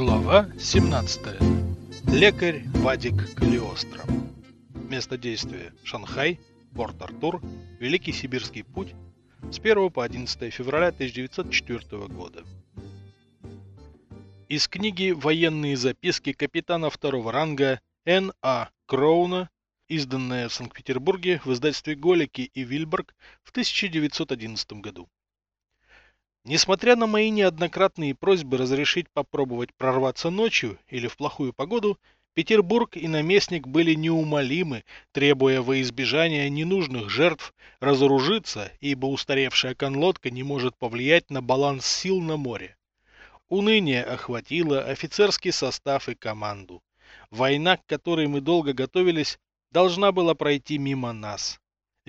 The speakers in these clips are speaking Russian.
Глава 17. Лекарь Вадик Калиостро. Место действия – Шанхай, Порт-Артур, Великий Сибирский путь с 1 по 11 февраля 1904 года. Из книги «Военные записки капитана второго ранга Н. А. Кроуна», изданная в Санкт-Петербурге в издательстве Голики и Вильберг в 1911 году. Несмотря на мои неоднократные просьбы разрешить попробовать прорваться ночью или в плохую погоду, Петербург и наместник были неумолимы, требуя во избежание ненужных жертв разоружиться, ибо устаревшая конлодка не может повлиять на баланс сил на море. Уныние охватило офицерский состав и команду. Война, к которой мы долго готовились, должна была пройти мимо нас.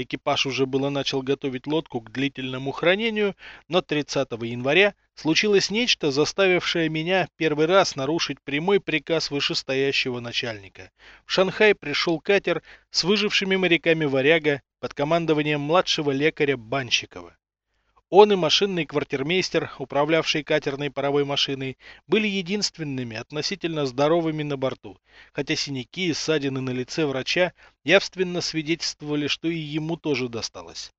Экипаж уже было начал готовить лодку к длительному хранению, но 30 января случилось нечто, заставившее меня первый раз нарушить прямой приказ вышестоящего начальника. В Шанхай пришел катер с выжившими моряками «Варяга» под командованием младшего лекаря Банщикова. Он и машинный квартирмейстер, управлявший катерной паровой машиной, были единственными относительно здоровыми на борту, хотя синяки и ссадины на лице врача явственно свидетельствовали, что и ему тоже досталось.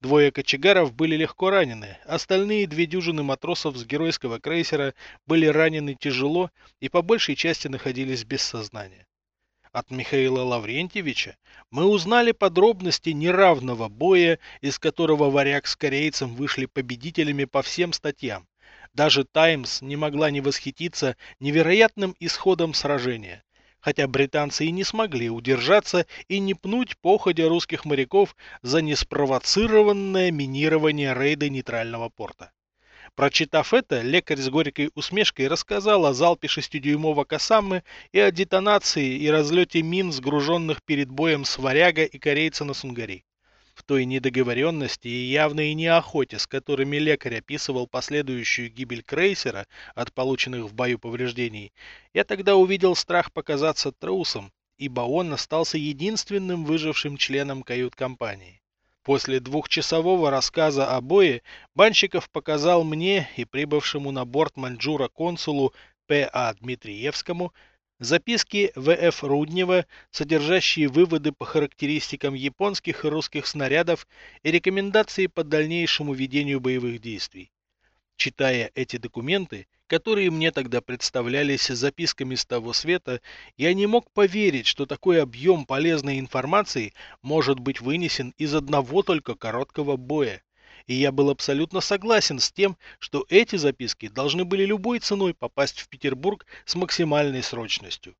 Двое кочегаров были легко ранены, остальные две дюжины матросов с геройского крейсера были ранены тяжело и по большей части находились без сознания. От Михаила Лаврентьевича мы узнали подробности неравного боя, из которого варяг с корейцем вышли победителями по всем статьям. Даже «Таймс» не могла не восхититься невероятным исходом сражения, хотя британцы и не смогли удержаться и не пнуть походя русских моряков за неспровоцированное минирование рейда нейтрального порта. Прочитав это, лекарь с горькой усмешкой рассказал о залпе шестидюймового Касамы и о детонации и разлете мин, сгруженных перед боем с варяга и корейца на Сунгари. В той недоговоренности и явной неохоте, с которыми лекарь описывал последующую гибель крейсера от полученных в бою повреждений, я тогда увидел страх показаться трусом, ибо он остался единственным выжившим членом кают-компании. После двухчасового рассказа о бое Банщиков показал мне и прибывшему на борт маньчжура консулу П.А. Дмитриевскому записки В.Ф. Руднева, содержащие выводы по характеристикам японских и русских снарядов и рекомендации по дальнейшему ведению боевых действий. Читая эти документы, которые мне тогда представлялись записками с того света, я не мог поверить, что такой объем полезной информации может быть вынесен из одного только короткого боя. И я был абсолютно согласен с тем, что эти записки должны были любой ценой попасть в Петербург с максимальной срочностью.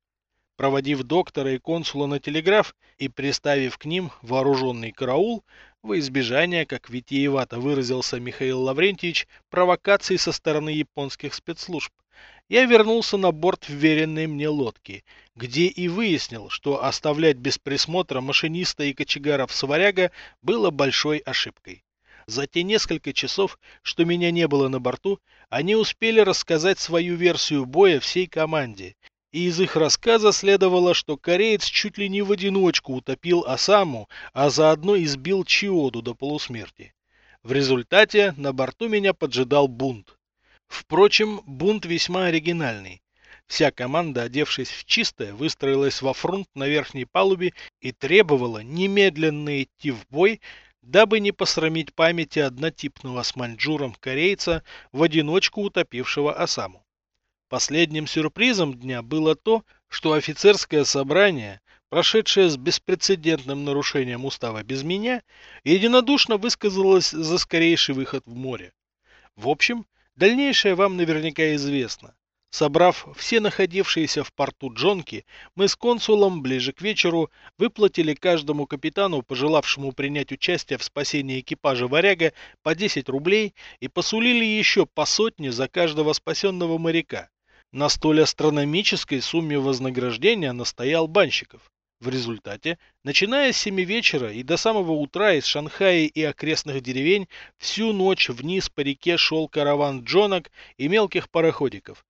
Проводив доктора и консула на телеграф и приставив к ним вооруженный караул, во избежание, как витиевато выразился Михаил Лаврентьевич, провокаций со стороны японских спецслужб, я вернулся на борт вверенной мне лодки, где и выяснил, что оставлять без присмотра машиниста и кочегаров сваряга было большой ошибкой. За те несколько часов, что меня не было на борту, они успели рассказать свою версию боя всей команде, и из их рассказа следовало, что кореец чуть ли не в одиночку утопил Осаму, а заодно избил Чиоду до полусмерти. В результате на борту меня поджидал бунт. Впрочем, бунт весьма оригинальный. Вся команда, одевшись в чистое, выстроилась во фронт на верхней палубе и требовала немедленно идти в бой, дабы не посрамить памяти однотипного с маньчжуром корейца в одиночку утопившего Осаму. Последним сюрпризом дня было то, что офицерское собрание, прошедшее с беспрецедентным нарушением устава без меня, единодушно высказалось за скорейший выход в море. В общем, дальнейшее вам наверняка известно. Собрав все находившиеся в порту джонки, мы с консулом ближе к вечеру выплатили каждому капитану, пожелавшему принять участие в спасении экипажа «Варяга», по 10 рублей и посулили еще по сотне за каждого спасенного моряка. На столь астрономической сумме вознаграждения настоял Банщиков. В результате, начиная с 7 вечера и до самого утра из Шанхая и окрестных деревень, всю ночь вниз по реке шел караван джонок и мелких пароходиков.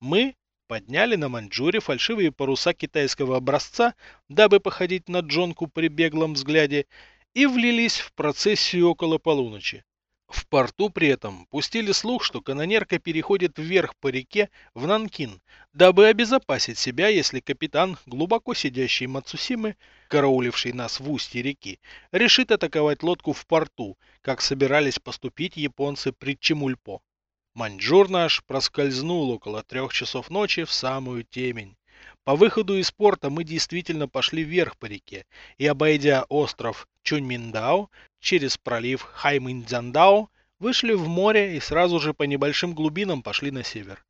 Мы подняли на Маньчжуре фальшивые паруса китайского образца, дабы походить на джонку при беглом взгляде, и влились в процессию около полуночи. В порту при этом пустили слух, что канонерка переходит вверх по реке в Нанкин, дабы обезопасить себя, если капитан, глубоко сидящий Мацусимы, карауливший нас в устье реки, решит атаковать лодку в порту, как собирались поступить японцы при Чемульпо. Маньчжур наш проскользнул около трех часов ночи в самую темень. По выходу из порта мы действительно пошли вверх по реке и, обойдя остров Чуньминдао, через пролив Хайминцзяндао, вышли в море и сразу же по небольшим глубинам пошли на север.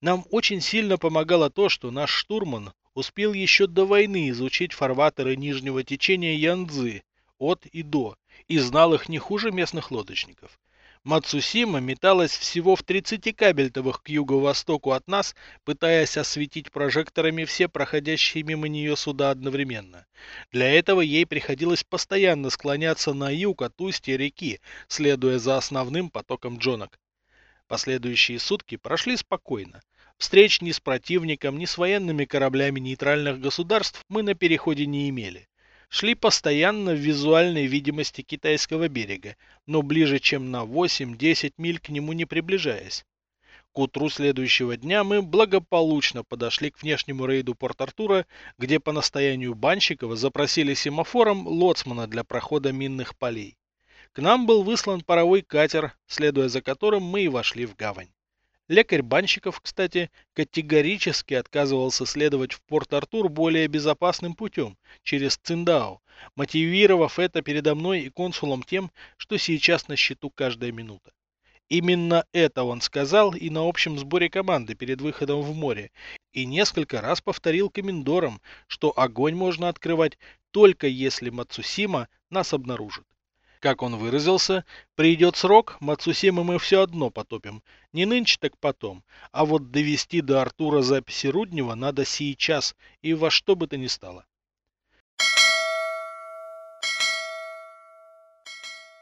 Нам очень сильно помогало то, что наш штурман успел еще до войны изучить фарватеры нижнего течения Янцзы от и до, и знал их не хуже местных лодочников. Мацусима металась всего в 30 кабельтовых к юго-востоку от нас, пытаясь осветить прожекторами все проходящие мимо нее суда одновременно. Для этого ей приходилось постоянно склоняться на юг от устья реки, следуя за основным потоком джонок. Последующие сутки прошли спокойно. Встреч ни с противником, ни с военными кораблями нейтральных государств мы на переходе не имели шли постоянно в визуальной видимости китайского берега, но ближе чем на 8-10 миль к нему не приближаясь. К утру следующего дня мы благополучно подошли к внешнему рейду Порт-Артура, где по настоянию Банщикова запросили семафором лоцмана для прохода минных полей. К нам был выслан паровой катер, следуя за которым мы и вошли в гавань. Лекарь Банщиков, кстати, категорически отказывался следовать в Порт-Артур более безопасным путем, через Циндао, мотивировав это передо мной и консулом тем, что сейчас на счету каждая минута. Именно это он сказал и на общем сборе команды перед выходом в море, и несколько раз повторил комендорам, что огонь можно открывать только если Мацусима нас обнаружит. Как он выразился, придет срок, Мацусима мы все одно потопим. Не нынче, так потом. А вот довести до Артура записи Руднева надо сейчас и во что бы то ни стало.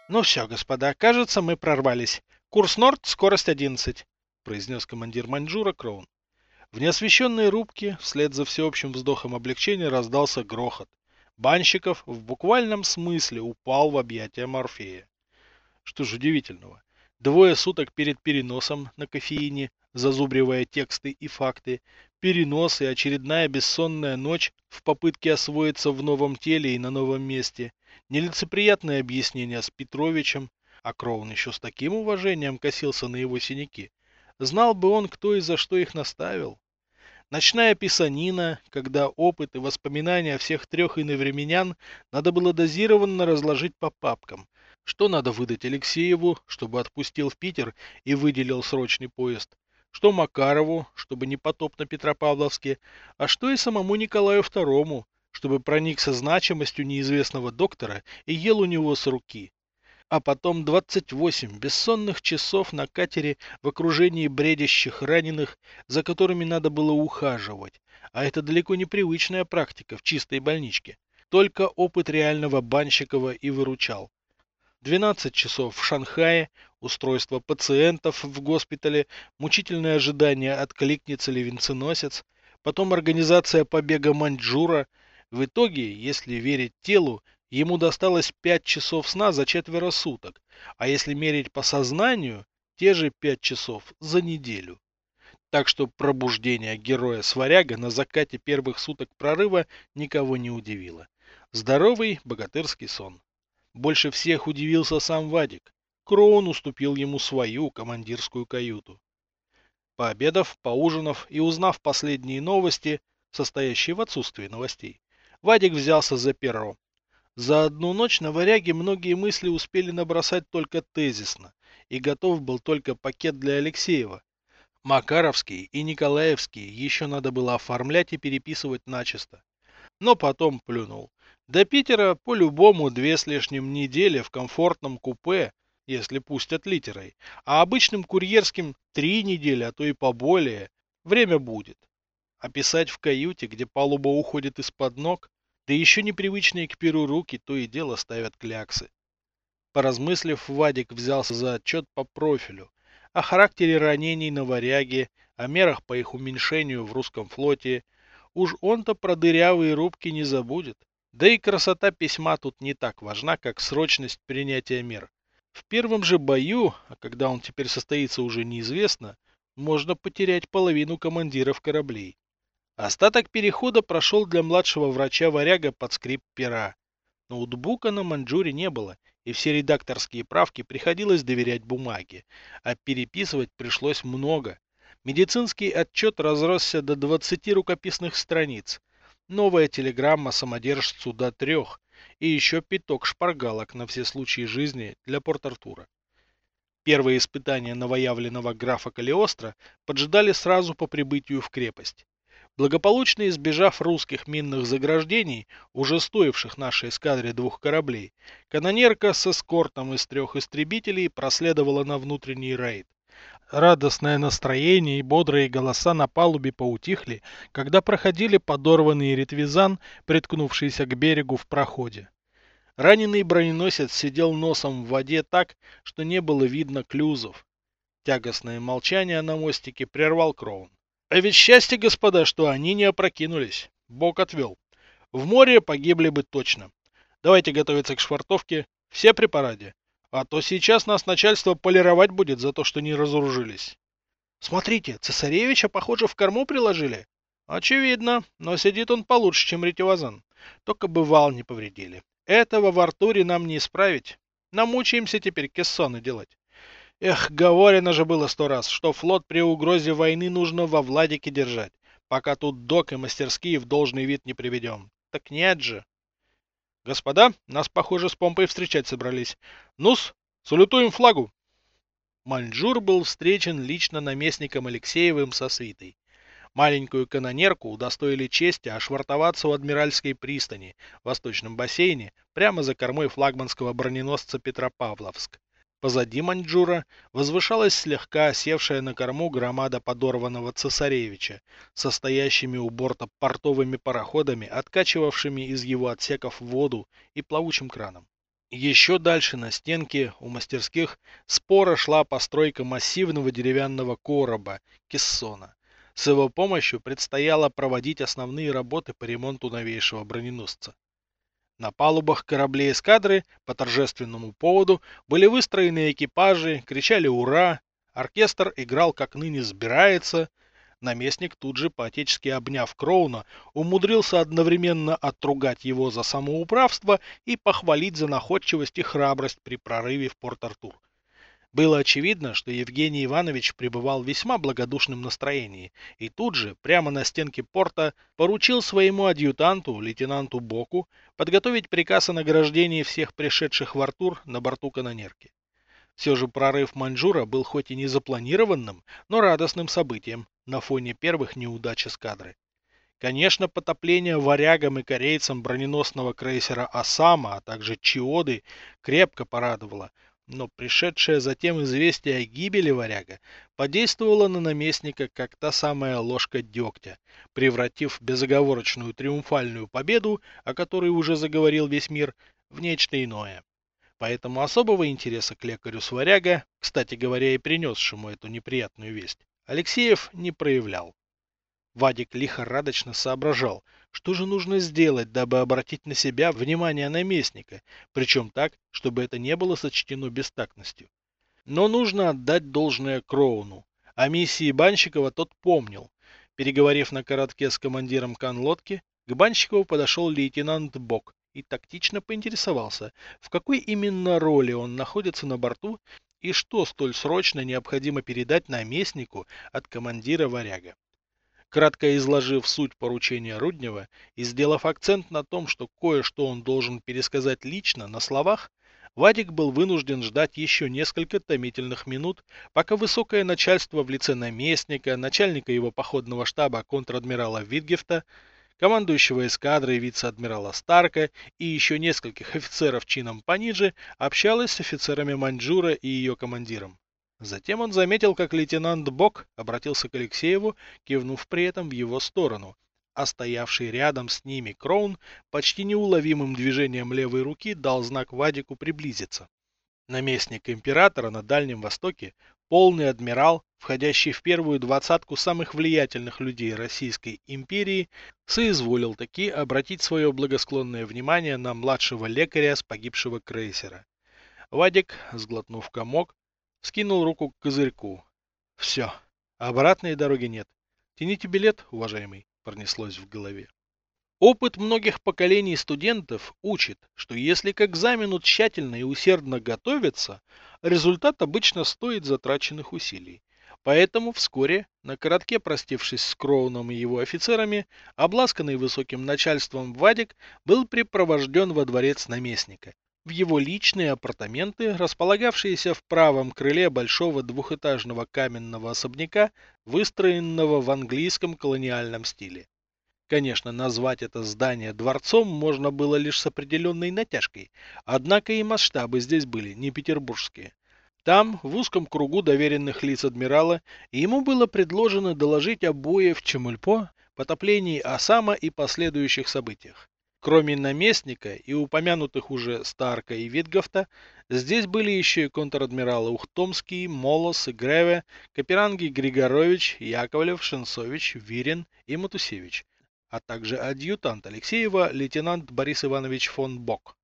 Ну все, господа, кажется, мы прорвались. Курс Норд, скорость 11, произнес командир Маньчжура Кроун. В неосвещенной рубке, вслед за всеобщим вздохом облегчения, раздался грохот. Банщиков в буквальном смысле упал в объятия Морфея. Что ж удивительного. Двое суток перед переносом на кофеине, зазубривая тексты и факты, перенос и очередная бессонная ночь в попытке освоиться в новом теле и на новом месте, нелицеприятное объяснение с Петровичем, а Кроун еще с таким уважением косился на его синяки. Знал бы он, кто и за что их наставил. Ночная писанина, когда опыт и воспоминания всех трех иновременян надо было дозированно разложить по папкам. Что надо выдать Алексееву, чтобы отпустил в Питер и выделил срочный поезд? Что Макарову, чтобы не потоп на Петропавловске? А что и самому Николаю II, чтобы проникся значимостью неизвестного доктора и ел у него с руки? А потом 28 бессонных часов на катере в окружении бредящих раненых, за которыми надо было ухаживать. А это далеко не привычная практика в чистой больничке. Только опыт реального банщикова и выручал. 12 часов в Шанхае, устройство пациентов в госпитале, мучительное ожидание, откликнется ли венценосец, потом организация побега Маньчжура. В итоге, если верить телу, Ему досталось пять часов сна за четверо суток, а если мерить по сознанию, те же пять часов за неделю. Так что пробуждение героя-сваряга на закате первых суток прорыва никого не удивило. Здоровый богатырский сон. Больше всех удивился сам Вадик. Кроун уступил ему свою командирскую каюту. Пообедав, поужинав и узнав последние новости, состоящие в отсутствии новостей, Вадик взялся за перо за одну ночь на варяге многие мысли успели набросать только тезисно, и готов был только пакет для Алексеева. Макаровский и Николаевский еще надо было оформлять и переписывать начисто. Но потом плюнул. До Питера по-любому две с лишним недели в комфортном купе, если пустят литерой, а обычным курьерским три недели, а то и поболее. Время будет. А писать в каюте, где палуба уходит из-под ног, да еще непривычные к перу руки то и дело ставят кляксы. Поразмыслив, Вадик взялся за отчет по профилю, о характере ранений на варяге, о мерах по их уменьшению в русском флоте. Уж он-то про дырявые рубки не забудет. Да и красота письма тут не так важна, как срочность принятия мер. В первом же бою, а когда он теперь состоится уже неизвестно, можно потерять половину командиров кораблей. Остаток перехода прошел для младшего врача-варяга под скрип пера. Ноутбука на Манджуре не было, и все редакторские правки приходилось доверять бумаге, а переписывать пришлось много. Медицинский отчет разросся до 20 рукописных страниц, новая телеграмма самодержцу до трех, и еще пяток шпаргалок на все случаи жизни для Порт-Артура. Первые испытания новоявленного графа Калиостро поджидали сразу по прибытию в крепость. Благополучно избежав русских минных заграждений, уже стоивших нашей эскадре двух кораблей, канонерка с эскортом из трех истребителей проследовала на внутренний рейд. Радостное настроение и бодрые голоса на палубе поутихли, когда проходили подорванный ретвизан, приткнувшийся к берегу в проходе. Раненый броненосец сидел носом в воде так, что не было видно клюзов. Тягостное молчание на мостике прервал Кроун. А ведь счастье, господа, что они не опрокинулись. Бог отвел. В море погибли бы точно. Давайте готовиться к швартовке. Все при параде. А то сейчас нас начальство полировать будет за то, что не разоружились. Смотрите, цесаревича, похоже, в корму приложили. Очевидно, но сидит он получше, чем ретивазан. Только бы вал не повредили. Этого в Артуре нам не исправить. Намучаемся теперь кессоны делать. Эх, говорено же было сто раз, что флот при угрозе войны нужно во Владике держать, пока тут док и мастерские в должный вид не приведем. Так нет же. Господа, нас, похоже, с помпой встречать собрались. Ну-с, салютуем флагу. Маньчжур был встречен лично наместником Алексеевым со свитой. Маленькую канонерку удостоили чести ошвартоваться у Адмиральской пристани в Восточном бассейне прямо за кормой флагманского броненосца Петропавловск. Позади Маньчжура возвышалась слегка осевшая на корму громада подорванного цесаревича, состоящими у борта портовыми пароходами, откачивавшими из его отсеков воду и плавучим краном. Еще дальше на стенке у мастерских спора шла постройка массивного деревянного короба Кессона. С его помощью предстояло проводить основные работы по ремонту новейшего броненосца. На палубах кораблей эскадры по торжественному поводу были выстроены экипажи, кричали «Ура!», оркестр играл как ныне сбирается, наместник тут же, поотечески обняв Кроуна, умудрился одновременно отругать его за самоуправство и похвалить за находчивость и храбрость при прорыве в Порт-Артур. Было очевидно, что Евгений Иванович пребывал в весьма благодушном настроении и тут же, прямо на стенке порта, поручил своему адъютанту, лейтенанту Боку, подготовить приказ о награждении всех пришедших в Артур на борту канонерки. Все же прорыв Маньчжура был хоть и не запланированным, но радостным событием на фоне первых неудач эскадры. Конечно, потопление варягам и корейцам броненосного крейсера «Осама», а также «Чиоды» крепко порадовало, но пришедшее затем известие о гибели варяга подействовало на наместника как та самая ложка дегтя, превратив безоговорочную триумфальную победу, о которой уже заговорил весь мир, в нечто иное. Поэтому особого интереса к лекарю с варяга, кстати говоря, и принесшему эту неприятную весть, Алексеев не проявлял. Вадик лихорадочно соображал, что же нужно сделать, дабы обратить на себя внимание наместника, причем так, чтобы это не было сочтено бестактностью. Но нужно отдать должное Кроуну. О миссии Банщикова тот помнил. Переговорив на коротке с командиром канлодки, к Банщикову подошел лейтенант Бок и тактично поинтересовался, в какой именно роли он находится на борту и что столь срочно необходимо передать наместнику от командира варяга. Кратко изложив суть поручения Руднева и сделав акцент на том, что кое-что он должен пересказать лично, на словах, Вадик был вынужден ждать еще несколько томительных минут, пока высокое начальство в лице наместника, начальника его походного штаба контр-адмирала Витгефта, командующего эскадрой вице-адмирала Старка и еще нескольких офицеров чином пониже общалось с офицерами Маньчжура и ее командиром. Затем он заметил, как лейтенант Бок обратился к Алексееву, кивнув при этом в его сторону, а стоявший рядом с ними Кроун почти неуловимым движением левой руки дал знак Вадику приблизиться. Наместник императора на Дальнем Востоке, полный адмирал, входящий в первую двадцатку самых влиятельных людей Российской империи, соизволил таки обратить свое благосклонное внимание на младшего лекаря с погибшего крейсера. Вадик, сглотнув комок, скинул руку к козырьку. Все, обратной дороги нет. Тяните билет, уважаемый, пронеслось в голове. Опыт многих поколений студентов учит, что если к экзамену тщательно и усердно готовиться, результат обычно стоит затраченных усилий. Поэтому вскоре, на коротке простившись с Кроуном и его офицерами, обласканный высоким начальством Вадик был припровожден во дворец наместника, в его личные апартаменты, располагавшиеся в правом крыле большого двухэтажного каменного особняка, выстроенного в английском колониальном стиле. Конечно, назвать это здание дворцом можно было лишь с определенной натяжкой, однако и масштабы здесь были не петербургские. Там, в узком кругу доверенных лиц адмирала, ему было предложено доложить обои в Чемульпо, потоплении Осама и последующих событиях. Кроме наместника и упомянутых уже Старка и Витговта, здесь были еще и контр-адмиралы Ухтомский, Молос и Греве, каперанги Григорович, Яковлев, Шенцович, Вирин и Матусевич, а также адъютант Алексеева лейтенант Борис Иванович фон Бок.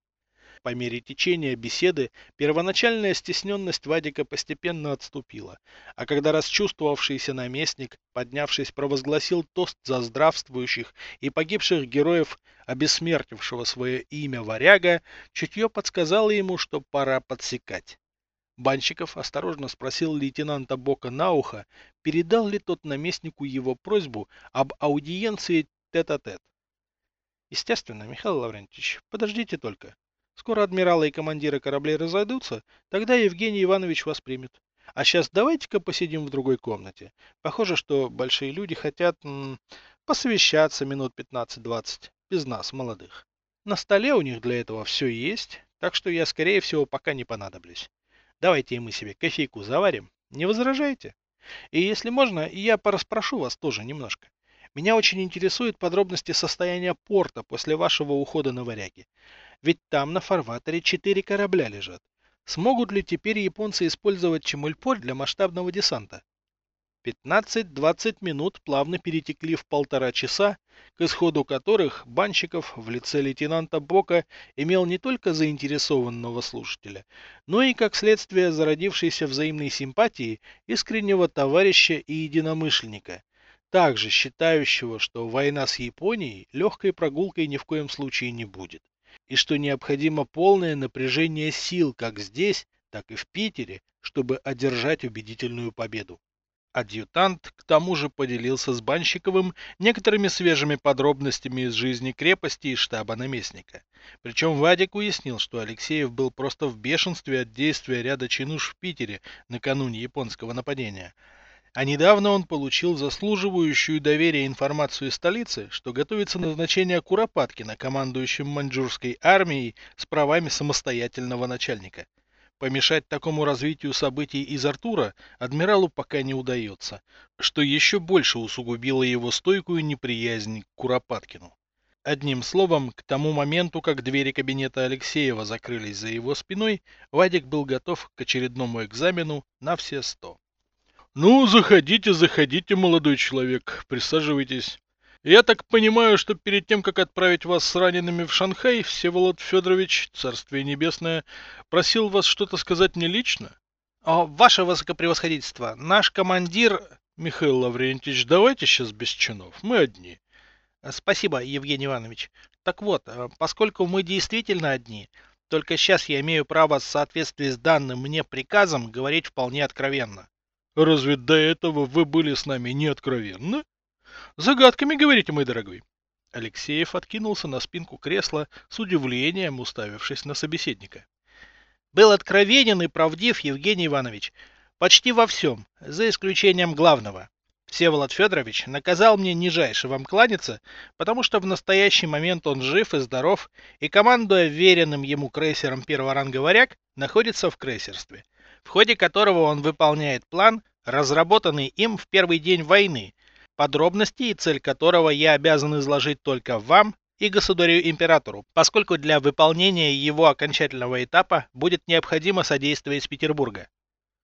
По мере течения беседы первоначальная стесненность Вадика постепенно отступила, а когда расчувствовавшийся наместник, поднявшись, провозгласил тост за здравствующих и погибших героев, обессмертившего свое имя варяга, чутье подсказало ему, что пора подсекать. Банщиков осторожно спросил лейтенанта Бока на ухо, передал ли тот наместнику его просьбу об аудиенции тет-а-тет. -тет. Естественно, Михаил Лаврентьевич, подождите только. Скоро адмиралы и командиры кораблей разойдутся, тогда Евгений Иванович вас примет. А сейчас давайте-ка посидим в другой комнате. Похоже, что большие люди хотят м, посовещаться минут 15-20, без нас, молодых. На столе у них для этого все есть, так что я, скорее всего, пока не понадоблюсь. Давайте мы себе кофейку заварим, не возражаете? И если можно, я пораспрошу вас тоже немножко. Меня очень интересуют подробности состояния порта после вашего ухода на варяги. Ведь там на фарватере четыре корабля лежат. Смогут ли теперь японцы использовать Чемульполь для масштабного десанта? 15-20 минут плавно перетекли в полтора часа, к исходу которых Банщиков в лице лейтенанта Бока имел не только заинтересованного слушателя, но и, как следствие зародившейся взаимной симпатии, искреннего товарища и единомышленника, также считающего, что война с Японией легкой прогулкой ни в коем случае не будет и что необходимо полное напряжение сил как здесь, так и в Питере, чтобы одержать убедительную победу. Адъютант к тому же поделился с Банщиковым некоторыми свежими подробностями из жизни крепости и штаба наместника. Причем Вадик уяснил, что Алексеев был просто в бешенстве от действия ряда чинуш в Питере накануне японского нападения, а недавно он получил заслуживающую доверия информацию из столицы, что готовится назначение Куропаткина командующим маньчжурской армией с правами самостоятельного начальника. Помешать такому развитию событий из Артура адмиралу пока не удается, что еще больше усугубило его стойкую неприязнь к Куропаткину. Одним словом, к тому моменту, как двери кабинета Алексеева закрылись за его спиной, Вадик был готов к очередному экзамену на все сто. Ну, заходите, заходите, молодой человек, присаживайтесь. Я так понимаю, что перед тем, как отправить вас с ранеными в Шанхай, Всеволод Федорович, царствие небесное, просил вас что-то сказать мне лично? О, ваше высокопревосходительство, наш командир... Михаил Лаврентьевич, давайте сейчас без чинов, мы одни. Спасибо, Евгений Иванович. Так вот, э, поскольку мы действительно одни, только сейчас я имею право в соответствии с данным мне приказом говорить вполне откровенно. Разве до этого вы были с нами не откровенны? Загадками говорите, мой дорогой. Алексеев откинулся на спинку кресла с удивлением, уставившись на собеседника. Был откровенен и правдив Евгений Иванович. Почти во всем, за исключением главного. Всеволод Федорович наказал мне нижайше вам кланяться, потому что в настоящий момент он жив и здоров, и командуя веренным ему крейсером первого ранга «Варяг», находится в крейсерстве – в ходе которого он выполняет план, разработанный им в первый день войны, подробности и цель которого я обязан изложить только вам и государю-императору, поскольку для выполнения его окончательного этапа будет необходимо содействие из Петербурга.